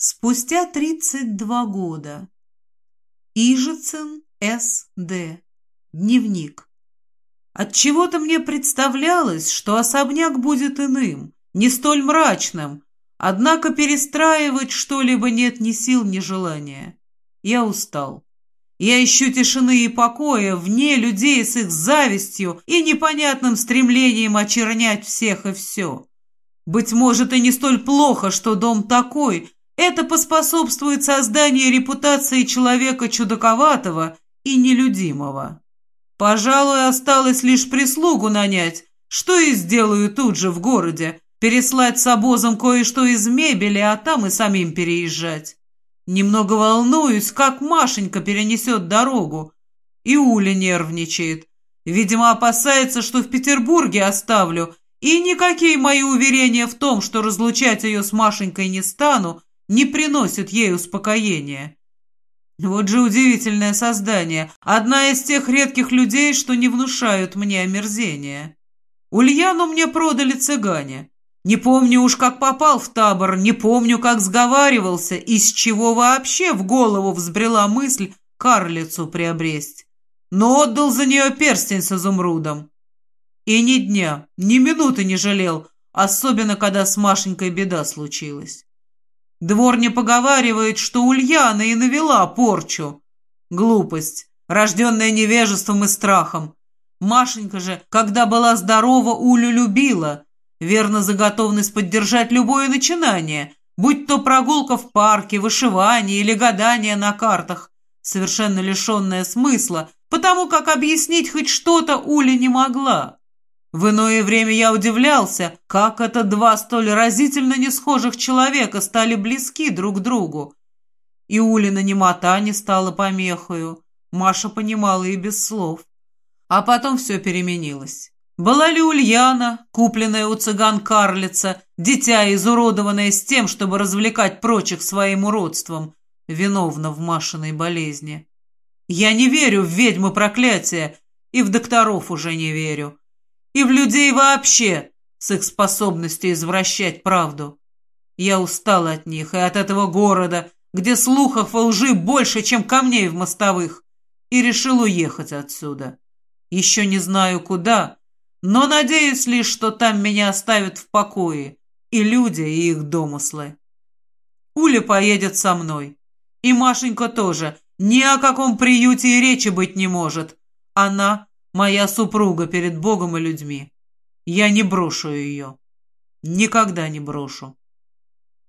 Спустя 32 года. Ижицын С.Д. Дневник. Отчего-то мне представлялось, что особняк будет иным, не столь мрачным, однако перестраивать что-либо нет ни сил, ни желания. Я устал. Я ищу тишины и покоя вне людей с их завистью и непонятным стремлением очернять всех и все. Быть может, и не столь плохо, что дом такой, это поспособствует созданию репутации человека чудаковатого и нелюдимого. Пожалуй, осталось лишь прислугу нанять, что и сделаю тут же в городе, переслать с обозом кое-что из мебели, а там и самим переезжать. Немного волнуюсь, как Машенька перенесет дорогу. И Уля нервничает. Видимо, опасается, что в Петербурге оставлю, и никакие мои уверения в том, что разлучать ее с Машенькой не стану, не приносят ей успокоения. Вот же удивительное создание. Одна из тех редких людей, что не внушают мне омерзения. Ульяну мне продали цыгане. Не помню уж, как попал в табор, не помню, как сговаривался, и с чего вообще в голову взбрела мысль карлицу приобресть. Но отдал за нее перстень с изумрудом. И ни дня, ни минуты не жалел, особенно когда с Машенькой беда случилась. Дворня поговаривает, что Ульяна и навела порчу. Глупость, рожденная невежеством и страхом. Машенька же, когда была здорова, Улю любила, верно за готовность поддержать любое начинание, будь то прогулка в парке, вышивание или гадание на картах, совершенно лишенное смысла, потому как объяснить хоть что-то Уля не могла. В иное время я удивлялся, как это два столь разительно не схожих человека стали близки друг другу. И Улина немота не стала помехою. Маша понимала и без слов. А потом все переменилось. Была ли Ульяна, купленная у цыган карлица, дитя, изуродованное с тем, чтобы развлекать прочих своим уродством, виновна в Машиной болезни? Я не верю в ведьмы проклятия и в докторов уже не верю и в людей вообще с их способностью извращать правду. Я устал от них и от этого города, где слухов о лжи больше, чем камней в мостовых, и решил уехать отсюда. Еще не знаю куда, но надеюсь лишь, что там меня оставят в покое и люди, и их домыслы. Уля поедет со мной. И Машенька тоже. Ни о каком приюте и речи быть не может. Она Моя супруга перед Богом и людьми. Я не брошу ее. Никогда не брошу.